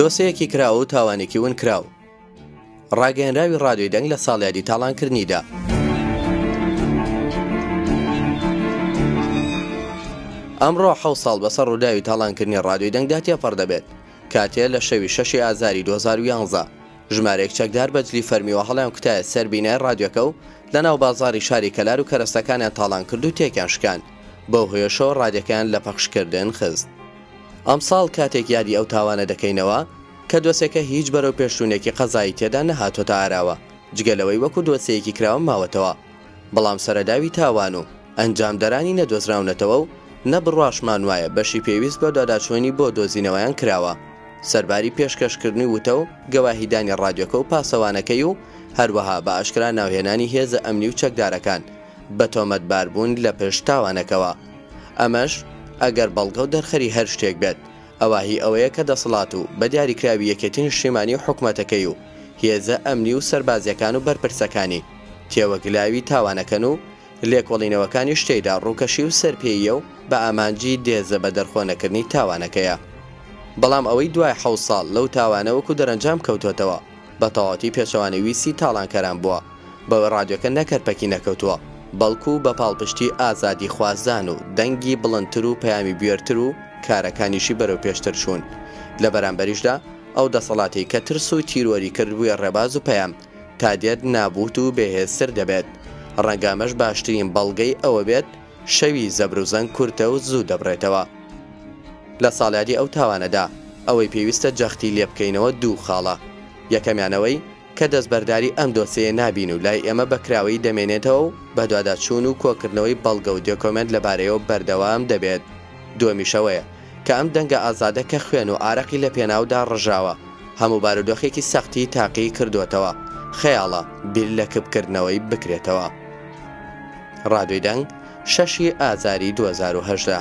دۆسەیەکی کراوە و تاوانێکی ون کراو ڕاگەیەنراوی ڕادوی دەنگ لە ساڵیادی تاڵانکردنیدا ئەمڕۆ حە ساڵ بەسەر ڕووداوی تاڵانکردنی ڕادوی دەنگدا تێپەڕ دەبێت کاتێ لە شەوی شەشی ئازاری 2011 ژمارەیەک چەکدار بە جلی فەرمی و هەڵیان کوتایە سەر بینای ڕادیۆکە و لە ناو بازاڕی شاری کەلار و کەرەستەکانیان تاڵان کرد و تێکیان شکاند، بەو هۆیەشەوە ڕادیۆکەیان لە پەخشکردن خست. ئەمساڵ کاتێک یادی ئەو تاوانە دەکەینەوە، کە دۆسێکە هیچ بەرەو پێشچوونێکی قەزایی تێدا نەهاتۆتە ئاراوە، جگە لەوەی وەکوو دۆسێیەکی کراوە ماوەتەوە، بەڵام سەرەداوی تاوان و ئەنجامدەرانی نەدۆزراونەتەوە و نە بڕواشمان وایە بەشی پێویست بە داداچوونی بۆ دۆزینەوەیان کراوە سەرباری پێشکەشکردنی وتە و گەواهیدانی ڕادیۆکە و پاسەوانەکەی و هەروەها بە ئاشکرا ناوهێنانی هێزە ئەمنی و چەکدارەکان بە تۆمەتباربوون لە پشت تاوانەکەوە ئەمەش ئەگەر بەڵگە و دەرخەری هەر شتێک بێت ئەوا هی ئەوەیە کە دەسەڵات و بە دیاریکراوی یەکێتی نیشتیمانی و حکومەتەکەی و هێزە ئەمنی و سەربازیەکان و بەرپرسەکانی تێوەگلاوی تاوانەکەن و لێکۆڵینەوەکانیش تێیدا ڕووکەشی و سەرپێییە و بە ئامانجی دێزە بە دەرخۆ نەکردنی تاوانەکەیە. بەڵام ئەوەی دوای حەوت ساڵ لەو تاوانە وەکو دەرەنجام کەوتۆتەوە، بە تەواوەتی پێچەوانەی ویستی تاڵانکەران بووە، بەوەی ڕادیۆکە نەک هەر پەکی نەکەوتووە، بەڵکو بە پاڵپشتی ئازادیخوازان و دەنگی بڵندتر و پەیامی بوێرتر و کارەکانیشی بەرەو پێشتر چوون. لە بەرامبەریشدا ئەو دەسەڵاتەی کە ترس و تیرۆری کرد بوویە ڕێباز و پەیام، تا دێت نابووت و بێهێزتر دەبێت، ڕەنگە ئەمەش باشترین بەڵگەی ئەوە بێت شەوی زەبروزەنگ کورتە و زوو دەبڕێتەوە. لە ساڵیادی ئەو تاوانەدا، ئەوەی پێویستە جەختی لێبکەینەوە دوو خاڵە، یەکەمیان ئەوەی کە دەستبەرداری ئەم دۆسێیە نابین و لای ئێمە بە کراوەیی دەمێنێتەوە و بەدواداچوون و کۆکردنەوەی بەڵگە و دێکۆمێنت لەبارەیەوە بەردەوام دەبێت، دووەمیش ئەوەیە کە ئەم دەنگە ئازادە کە خوێن و ئارەقی لە پێناودا ڕژاوە، هەموو بارودۆخێکی سەختی تاقی کردۆتەوە، خەیاڵە بیر لە کپکردنەوەی بکرێتەوە. ڕادیۆی دەنگ، شەش ی ئازاری دوو هەزار و هەژدە.